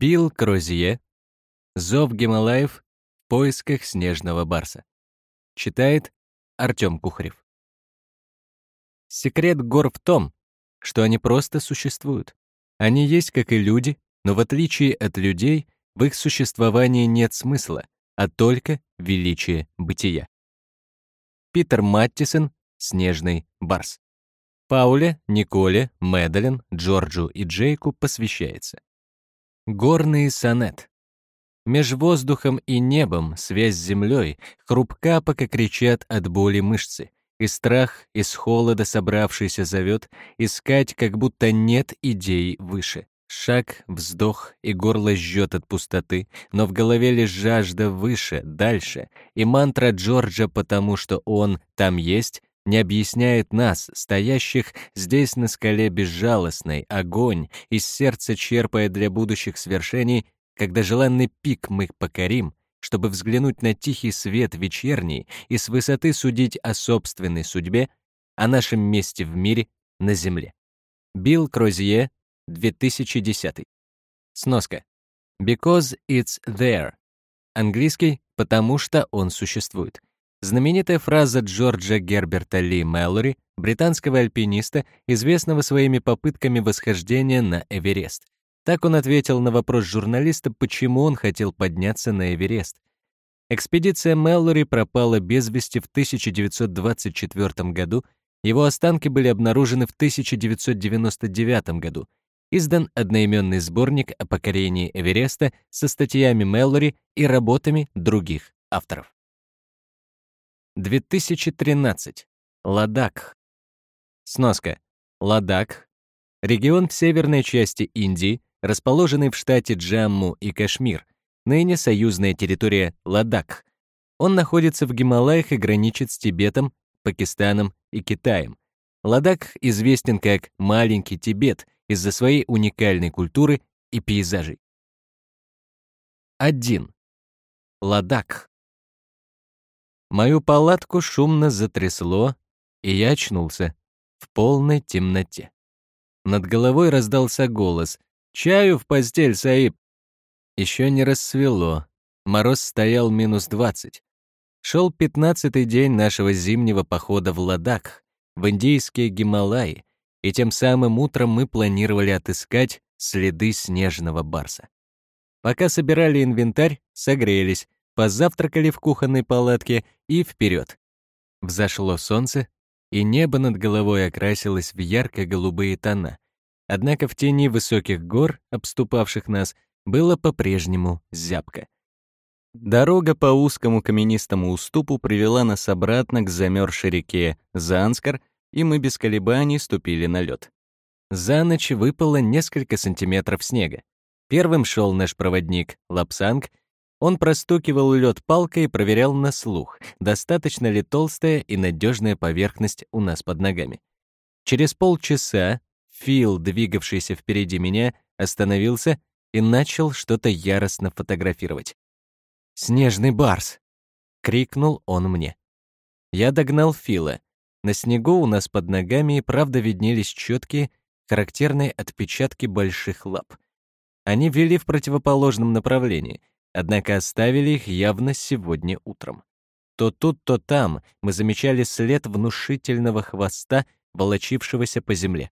Билл Крозье. Зов Гималаев в поисках снежного барса. Читает Артём Кухарев. Секрет гор в том, что они просто существуют. Они есть, как и люди, но в отличие от людей, в их существовании нет смысла, а только величие бытия. Питер Маттисон, «Снежный барс». Пауле, Николе, Мэдалин, Джорджу и Джейку посвящается. Горный сонет. Меж воздухом и небом связь с землей хрупка, пока кричат от боли мышцы, и страх из холода собравшийся зовет искать, как будто нет идей выше. Шаг, вздох, и горло жжет от пустоты, но в голове лишь жажда выше, дальше, и мантра Джорджа, потому что он там есть, не объясняет нас, стоящих здесь на скале безжалостный, огонь, из сердца черпая для будущих свершений, когда желанный пик мы покорим, чтобы взглянуть на тихий свет вечерний и с высоты судить о собственной судьбе, о нашем месте в мире на Земле. Билл Крозье, 2010. Сноска. Because it's there. Английский «потому что он существует». Знаменитая фраза Джорджа Герберта Ли Мэллори, британского альпиниста, известного своими попытками восхождения на Эверест. Так он ответил на вопрос журналиста, почему он хотел подняться на Эверест. Экспедиция Мэллори пропала без вести в 1924 году, его останки были обнаружены в 1999 году. Издан одноименный сборник о покорении Эвереста со статьями Мэллори и работами других авторов. 2013. Ладакх. Сноска. Ладакх — регион в северной части Индии, расположенный в штате Джамму и Кашмир, ныне союзная территория Ладакх. Он находится в Гималаях и граничит с Тибетом, Пакистаном и Китаем. Ладакх известен как «маленький Тибет» из-за своей уникальной культуры и пейзажей. 1. Ладакх. Мою палатку шумно затрясло, и я очнулся в полной темноте. Над головой раздался голос «Чаю в постель, Саиб!» Еще не рассвело, мороз стоял минус двадцать. Шел пятнадцатый день нашего зимнего похода в Ладак, в индийские Гималаи, и тем самым утром мы планировали отыскать следы снежного барса. Пока собирали инвентарь, согрелись, позавтракали в кухонной палатке и вперед. Взошло солнце, и небо над головой окрасилось в ярко-голубые тона. Однако в тени высоких гор, обступавших нас, было по-прежнему зябко. Дорога по узкому каменистому уступу привела нас обратно к замерзшей реке Занскар, и мы без колебаний ступили на лед. За ночь выпало несколько сантиметров снега. Первым шел наш проводник Лапсанг, он простукивал лед палкой и проверял на слух, достаточно ли толстая и надежная поверхность у нас под ногами. Через полчаса Фил, двигавшийся впереди меня, остановился и начал что-то яростно фотографировать. «Снежный барс!» — крикнул он мне. Я догнал Фила. На снегу у нас под ногами и правда виднелись четкие, характерные отпечатки больших лап. Они вели в противоположном направлении — однако оставили их явно сегодня утром. То тут, то там мы замечали след внушительного хвоста, волочившегося по земле.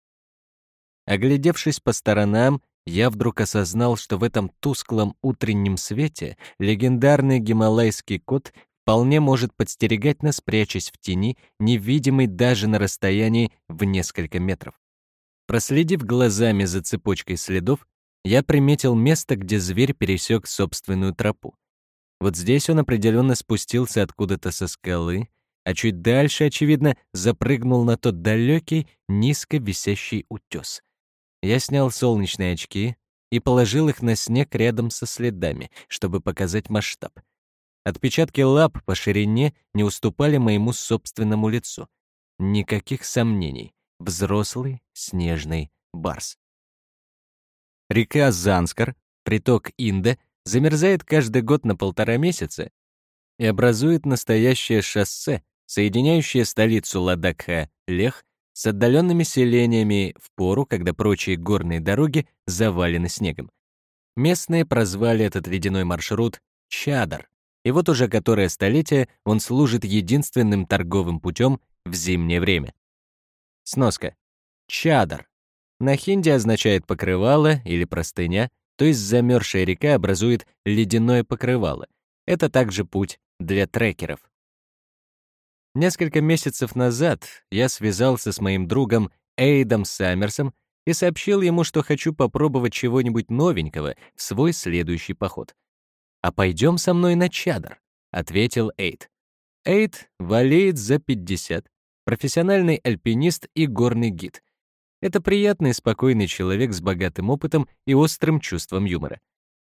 Оглядевшись по сторонам, я вдруг осознал, что в этом тусклом утреннем свете легендарный гималайский кот вполне может подстерегать нас, прячась в тени, невидимый даже на расстоянии в несколько метров. Проследив глазами за цепочкой следов, я приметил место, где зверь пересек собственную тропу. Вот здесь он определенно спустился откуда-то со скалы, а чуть дальше, очевидно, запрыгнул на тот далекий, низко висящий утес. Я снял солнечные очки и положил их на снег рядом со следами, чтобы показать масштаб. Отпечатки лап по ширине не уступали моему собственному лицу. Никаких сомнений. Взрослый снежный барс. Река Занскар, приток Инда, замерзает каждый год на полтора месяца и образует настоящее шоссе, соединяющее столицу Ладакха, Лех, с отдаленными селениями в пору, когда прочие горные дороги завалены снегом. Местные прозвали этот ледяной маршрут Чадар, и вот уже которое столетие он служит единственным торговым путем в зимнее время. Сноска. Чадар. На хинди означает покрывало или простыня, то есть замерзшая река образует ледяное покрывало. Это также путь для трекеров. Несколько месяцев назад я связался с моим другом Эйдом Саммерсом и сообщил ему, что хочу попробовать чего-нибудь новенького в свой следующий поход. «А пойдем со мной на чадр», — ответил Эйд. Эйд валеет за 50, профессиональный альпинист и горный гид. Это приятный, спокойный человек с богатым опытом и острым чувством юмора.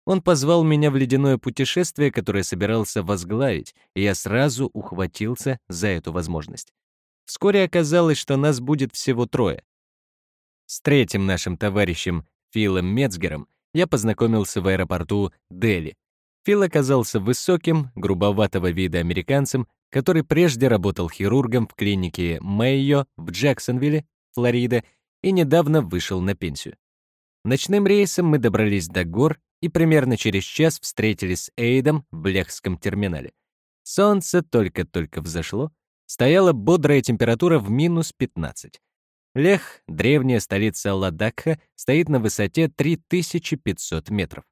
Он позвал меня в ледяное путешествие, которое собирался возглавить, и я сразу ухватился за эту возможность. Вскоре оказалось, что нас будет всего трое. С третьим нашим товарищем, Филом Мецгером, я познакомился в аэропорту Дели. Фил оказался высоким, грубоватого вида американцем, который прежде работал хирургом в клинике Мэйо в Джексонвилле, Флорида, и недавно вышел на пенсию. Ночным рейсом мы добрались до гор и примерно через час встретились с Эйдом в Блехском терминале. Солнце только-только взошло, стояла бодрая температура в минус 15. Лех, древняя столица Ладакха, стоит на высоте 3500 метров.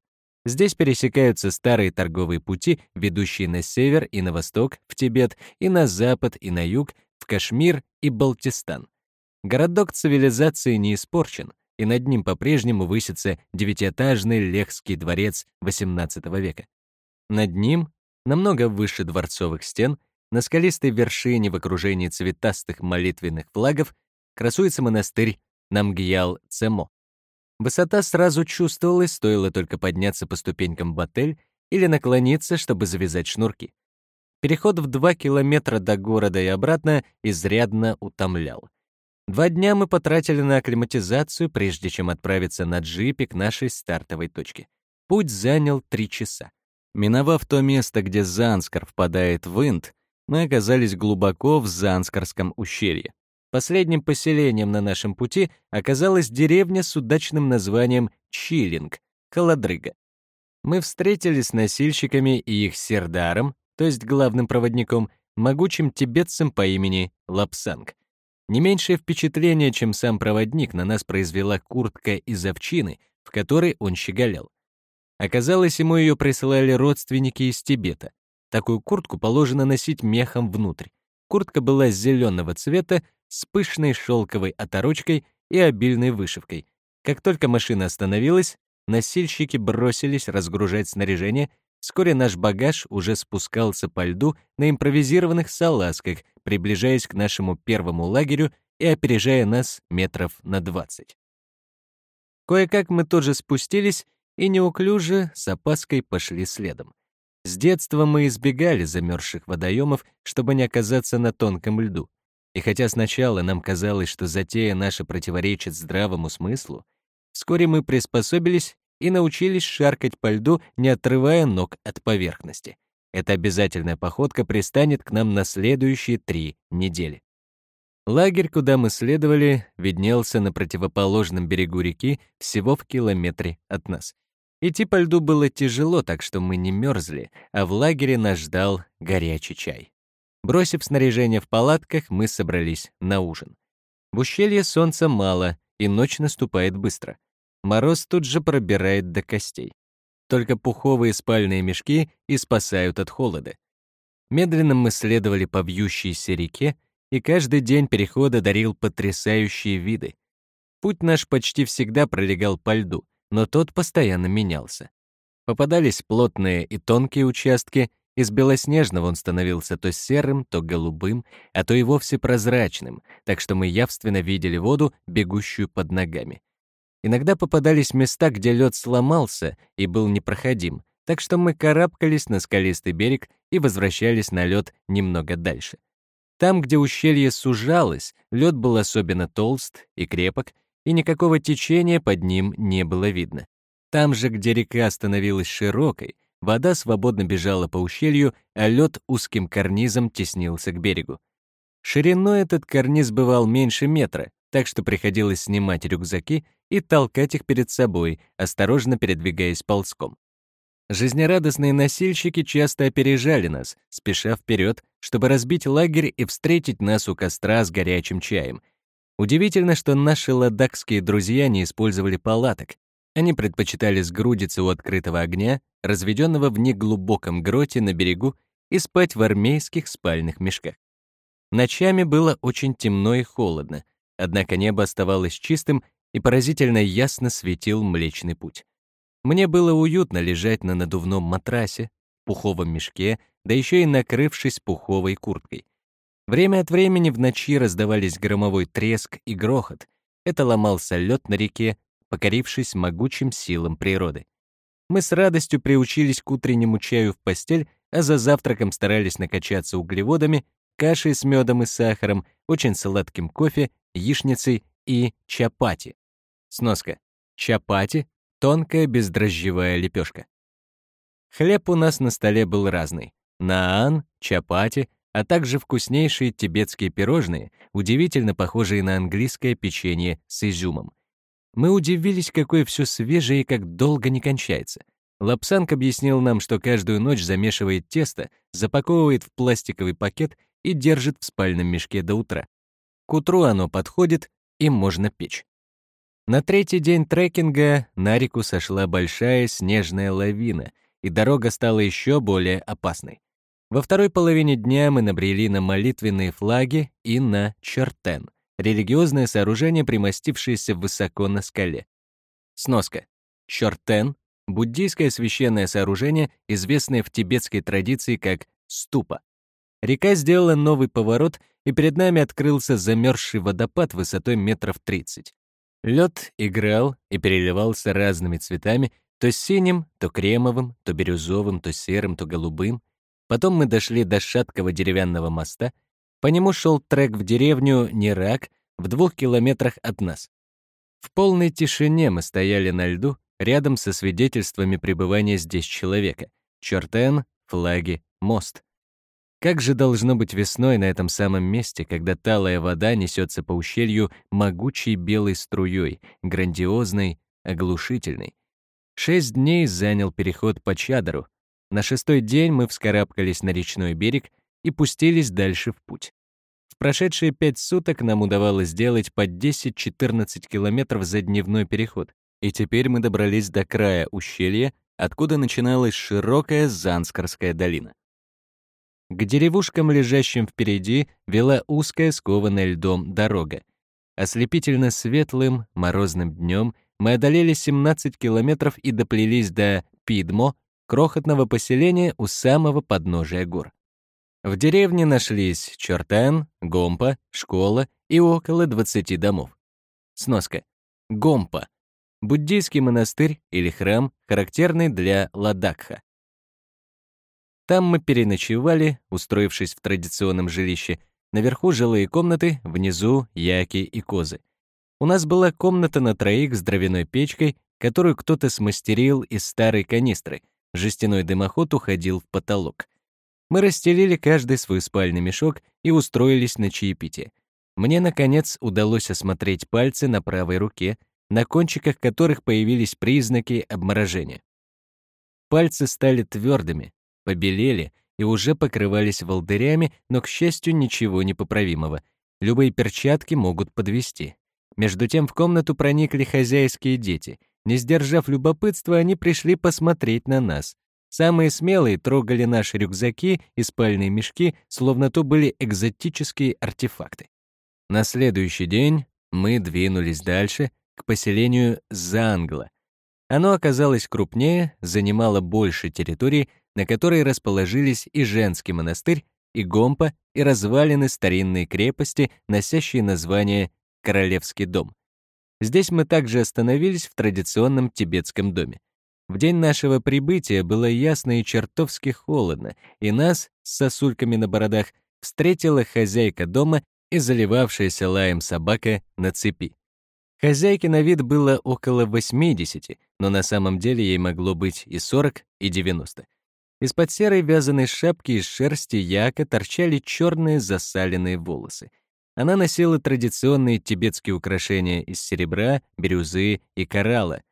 Здесь пересекаются старые торговые пути, ведущие на север и на восток, в Тибет, и на запад и на юг, в Кашмир и Балтистан. Городок цивилизации не испорчен, и над ним по-прежнему высится девятиэтажный Лехский дворец XVIII века. Над ним, намного выше дворцовых стен, на скалистой вершине в окружении цветастых молитвенных флагов красуется монастырь Намгьял-Цемо. Высота сразу чувствовалась, стоило только подняться по ступенькам в отель или наклониться, чтобы завязать шнурки. Переход в два километра до города и обратно изрядно утомлял. Два дня мы потратили на акклиматизацию, прежде чем отправиться на джипе к нашей стартовой точке. Путь занял три часа. Миновав то место, где Занскар впадает в Инд, мы оказались глубоко в Занскарском ущелье. Последним поселением на нашем пути оказалась деревня с удачным названием Чилинг, Каладрыга. Мы встретились с носильщиками и их сердаром, то есть главным проводником, могучим тибетцем по имени Лапсанг. Не меньшее впечатление, чем сам проводник, на нас произвела куртка из овчины, в которой он щеголял. Оказалось, ему ее присылали родственники из Тибета. Такую куртку положено носить мехом внутрь. Куртка была зеленого цвета, с пышной шелковой оторочкой и обильной вышивкой. Как только машина остановилась, носильщики бросились разгружать снаряжение, вскоре наш багаж уже спускался по льду на импровизированных салазках, приближаясь к нашему первому лагерю и опережая нас метров на двадцать. Кое-как мы тоже спустились и неуклюже с опаской пошли следом. С детства мы избегали замерзших водоемов, чтобы не оказаться на тонком льду. И хотя сначала нам казалось, что затея наша противоречит здравому смыслу, вскоре мы приспособились и научились шаркать по льду, не отрывая ног от поверхности. Эта обязательная походка пристанет к нам на следующие три недели. Лагерь, куда мы следовали, виднелся на противоположном берегу реки всего в километре от нас. Идти по льду было тяжело, так что мы не мерзли, а в лагере нас ждал горячий чай. Бросив снаряжение в палатках, мы собрались на ужин. В ущелье солнца мало, и ночь наступает быстро. Мороз тут же пробирает до костей. Только пуховые спальные мешки и спасают от холода. Медленно мы следовали по вьющейся реке, и каждый день перехода дарил потрясающие виды. Путь наш почти всегда пролегал по льду, но тот постоянно менялся. Попадались плотные и тонкие участки, из белоснежного он становился то серым, то голубым, а то и вовсе прозрачным, так что мы явственно видели воду, бегущую под ногами. Иногда попадались места, где лед сломался и был непроходим, так что мы карабкались на скалистый берег и возвращались на лед немного дальше. Там, где ущелье сужалось, лед был особенно толст и крепок, и никакого течения под ним не было видно. Там же, где река становилась широкой, Вода свободно бежала по ущелью, а лед узким карнизом теснился к берегу. Шириной этот карниз бывал меньше метра, так что приходилось снимать рюкзаки и толкать их перед собой, осторожно передвигаясь ползком. Жизнерадостные носильщики часто опережали нас, спеша вперед, чтобы разбить лагерь и встретить нас у костра с горячим чаем. Удивительно, что наши ладакские друзья не использовали палаток. Они предпочитали сгрудиться у открытого огня, разведенного в неглубоком гроте на берегу, и спать в армейских спальных мешках. Ночами было очень темно и холодно, однако небо оставалось чистым и поразительно ясно светил Млечный Путь. Мне было уютно лежать на надувном матрасе, пуховом мешке, да еще и накрывшись пуховой курткой. Время от времени в ночи раздавались громовой треск и грохот. Это ломался лед на реке, покорившись могучим силам природы. Мы с радостью приучились к утреннему чаю в постель, а за завтраком старались накачаться углеводами, кашей с медом и сахаром, очень сладким кофе, яичницей и чапати. Сноска. Чапати — тонкая бездрожжевая лепешка. Хлеб у нас на столе был разный. Наан, чапати, а также вкуснейшие тибетские пирожные, удивительно похожие на английское печенье с изюмом. Мы удивились, какое все свежее и как долго не кончается. Лапсанг объяснил нам, что каждую ночь замешивает тесто, запаковывает в пластиковый пакет и держит в спальном мешке до утра. К утру оно подходит, и можно печь. На третий день трекинга на реку сошла большая снежная лавина, и дорога стала еще более опасной. Во второй половине дня мы набрели на молитвенные флаги и на чертен, религиозное сооружение, примостившееся высоко на скале. Сноска. Чертен — буддийское священное сооружение, известное в тибетской традиции как ступа. Река сделала новый поворот, и перед нами открылся замерзший водопад высотой метров 30. Лед играл и переливался разными цветами, то синим, то кремовым, то бирюзовым, то серым, то голубым. Потом мы дошли до шаткого деревянного моста. По нему шел трек в деревню Нерак в двух километрах от нас. В полной тишине мы стояли на льду, рядом со свидетельствами пребывания здесь человека. Чертен, флаги, мост. Как же должно быть весной на этом самом месте, когда талая вода несется по ущелью могучей белой струей, грандиозной, оглушительной. Шесть дней занял переход по Чадору. На шестой день мы вскарабкались на речной берег и пустились дальше в путь. В прошедшие пять суток нам удавалось сделать по 10-14 километров за дневной переход, и теперь мы добрались до края ущелья, откуда начиналась широкая Занскарская долина. К деревушкам, лежащим впереди, вела узкая, скованная льдом дорога. Ослепительно светлым, морозным днем мы одолели 17 километров и доплелись до Пидмо, крохотного поселения у самого подножия гор. В деревне нашлись Чертен, Гомпа, школа и около 20 домов. Сноска. Гомпа — буддийский монастырь или храм, характерный для Ладакха. Там мы переночевали, устроившись в традиционном жилище. Наверху жилые комнаты, внизу яки и козы. У нас была комната на троих с дровяной печкой, которую кто-то смастерил из старой канистры. Жестяной дымоход уходил в потолок. Мы расстелили каждый свой спальный мешок и устроились на чаепитие. Мне, наконец, удалось осмотреть пальцы на правой руке, на кончиках которых появились признаки обморожения. Пальцы стали твердыми, побелели и уже покрывались волдырями, но, к счастью, ничего непоправимого. Любые перчатки могут подвести. Между тем в комнату проникли хозяйские дети. Не сдержав любопытства, они пришли посмотреть на нас. Самые смелые трогали наши рюкзаки и спальные мешки, словно то были экзотические артефакты. На следующий день мы двинулись дальше, к поселению Зангла. Оно оказалось крупнее, занимало больше территории на которой расположились и женский монастырь, и гомпа, и развалины старинной крепости, носящие название «Королевский дом». Здесь мы также остановились в традиционном тибетском доме. В день нашего прибытия было ясно и чертовски холодно, и нас, с сосульками на бородах, встретила хозяйка дома и заливавшаяся лаем собака на цепи. Хозяйке на вид было около 80, но на самом деле ей могло быть и 40, и 90. Из-под серой вязаной шапки из шерсти яка торчали черные засаленные волосы. Она носила традиционные тибетские украшения из серебра, бирюзы и коралла.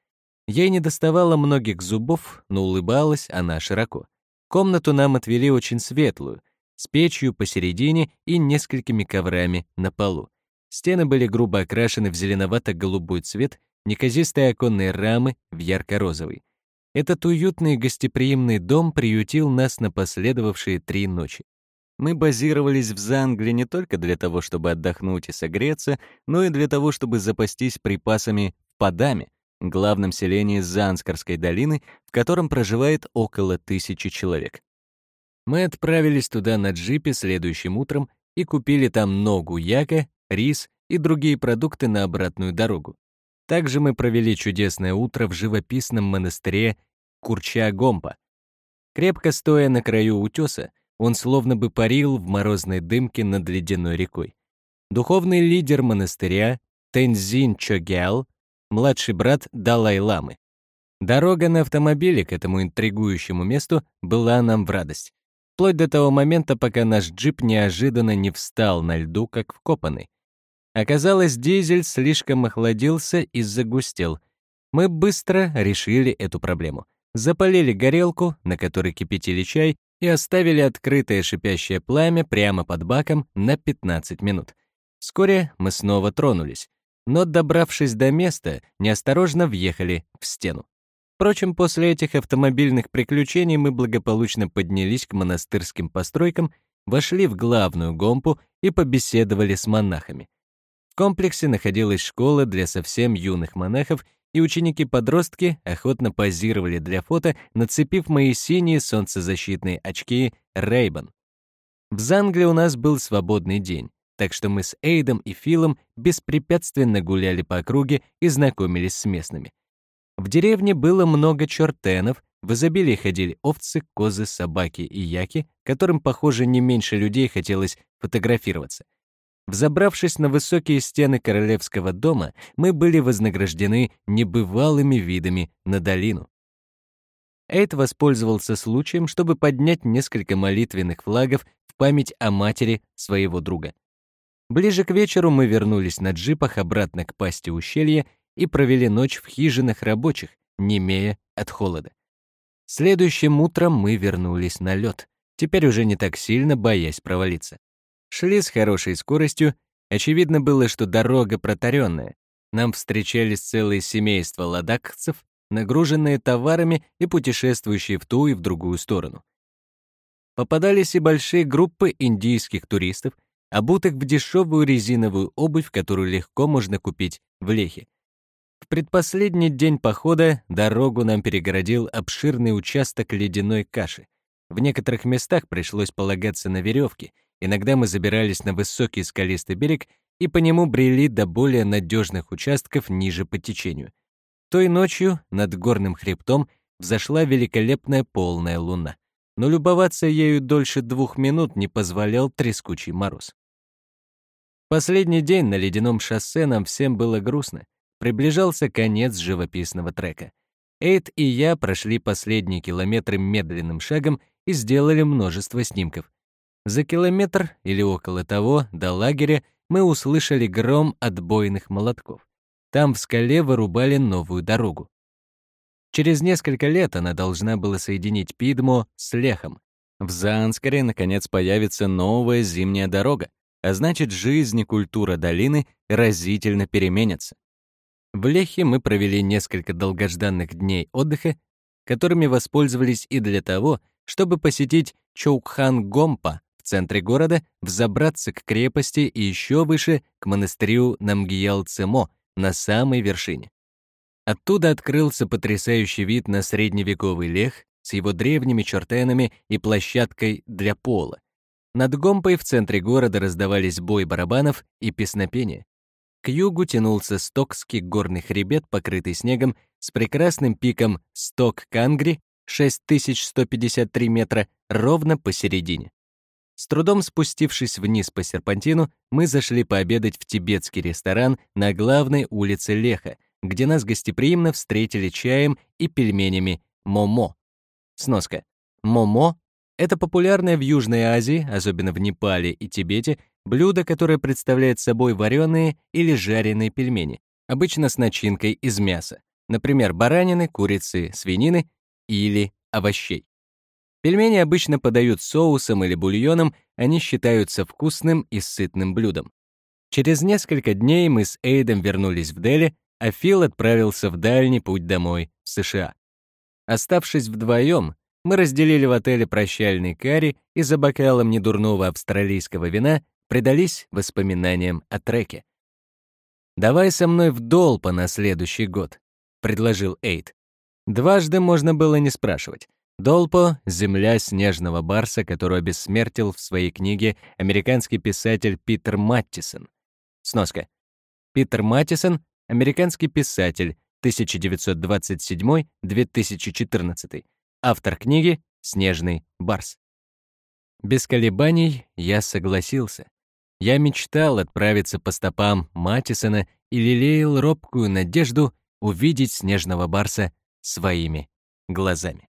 Ей не доставало многих зубов, но улыбалась она широко. Комнату нам отвели очень светлую, с печью посередине и несколькими коврами на полу. Стены были грубо окрашены в зеленовато-голубой цвет, неказистые оконные рамы в ярко-розовый. Этот уютный гостеприимный дом приютил нас на последовавшие три ночи. Мы базировались в Зангле не только для того, чтобы отдохнуть и согреться, но и для того, чтобы запастись припасами в Падаме, главном селении Занскарской долины, в котором проживает около тысячи человек. Мы отправились туда на джипе следующим утром и купили там ногу яка, рис и другие продукты на обратную дорогу. Также мы провели чудесное утро в живописном монастыре Курча-Гомпа. Крепко стоя на краю утеса, он словно бы парил в морозной дымке над ледяной рекой. Духовный лидер монастыря Тензин Чогял, младший брат Далай-ламы. Дорога на автомобиле к этому интригующему месту была нам в радость. Вплоть до того момента, пока наш джип неожиданно не встал на льду, как вкопанный. Оказалось, дизель слишком охладился и загустел. Мы быстро решили эту проблему. Запалили горелку, на которой кипятили чай, и оставили открытое шипящее пламя прямо под баком на 15 минут. Вскоре мы снова тронулись, но, добравшись до места, неосторожно въехали в стену. Впрочем, после этих автомобильных приключений мы благополучно поднялись к монастырским постройкам, вошли в главную гомпу и побеседовали с монахами. Комплексе находилась школа для совсем юных монахов и ученики-подростки охотно позировали для фото, нацепив мои синие солнцезащитные очки Ray-Ban. В Зангле у нас был свободный день, так что мы с Эйдом и Филом беспрепятственно гуляли по округе и знакомились с местными. В деревне было много чертенов, в изобилии ходили овцы, козы, собаки и яки, которым, похоже, не меньше людей хотелось фотографироваться — Взобравшись на высокие стены королевского дома, мы были вознаграждены небывалыми видами на долину. Эйд воспользовался случаем, чтобы поднять несколько молитвенных флагов в память о матери своего друга. Ближе к вечеру мы вернулись на джипах обратно к пасти ущелья и провели ночь в хижинах рабочих, немея от холода. Следующим утром мы вернулись на лед, теперь уже не так сильно боясь провалиться. Шли с хорошей скоростью, очевидно было, что дорога протаренная. Нам встречались целые семейства ладакцев, нагруженные товарами и путешествующие в ту и в другую сторону. Попадались и большие группы индийских туристов, обутых в дешевую резиновую обувь, которую легко можно купить в Лехе. В предпоследний день похода дорогу нам перегородил обширный участок ледяной каши. В некоторых местах пришлось полагаться на веревки — Иногда мы забирались на высокий скалистый берег и по нему брели до более надежных участков ниже по течению. Той ночью над горным хребтом взошла великолепная полная луна, но любоваться ею дольше двух минут не позволял трескучий мороз. Последний день на ледяном шоссе нам всем было грустно. Приближался конец живописного трека. Эйд и я прошли последние километры медленным шагом и сделали множество снимков. За километр или около того до лагеря мы услышали гром отбойных молотков. Там в скале вырубали новую дорогу. Через несколько лет она должна была соединить Пидмо с Лехом. В Заанскаре, наконец, появится новая зимняя дорога, а значит, жизнь и культура долины разительно переменятся. В Лехе мы провели несколько долгожданных дней отдыха, которыми воспользовались и для того, чтобы посетить Чоукхан-Гомпа, центре города взобраться к крепости и еще выше к монастырю Намгиял-Цемо на самой вершине. Оттуда открылся потрясающий вид на средневековый лех с его древними чертенами и площадкой для пола. Над Гомпой в центре города раздавались бой барабанов и песнопения. К югу тянулся Стокский горный хребет, покрытый снегом, с прекрасным пиком Сток-Кангри, 6153 метра, ровно посередине. С трудом спустившись вниз по серпантину, мы зашли пообедать в тибетский ресторан на главной улице Леха, где нас гостеприимно встретили чаем и пельменями «Момо». Сноска. «Момо» — это популярное в Южной Азии, особенно в Непале и Тибете, блюдо, которое представляет собой вареные или жареные пельмени, обычно с начинкой из мяса, например, баранины, курицы, свинины или овощей. Пельмени обычно подают соусом или бульоном, они считаются вкусным и сытным блюдом. Через несколько дней мы с Эйдом вернулись в Дели, а Фил отправился в дальний путь домой, в США. Оставшись вдвоем, мы разделили в отеле прощальный карри и за бокалом недурного австралийского вина предались воспоминаниям о треке. «Давай со мной в Долпа на следующий год», — предложил Эйд. Дважды можно было не спрашивать. Долпо — земля снежного барса, которую обессмертил в своей книге американский писатель Питер Маттисон. Сноска. Питер Маттисон — американский писатель, 1927-2014. Автор книги «Снежный барс». Без колебаний я согласился. Я мечтал отправиться по стопам Матисона и лелеял робкую надежду увидеть снежного барса своими глазами.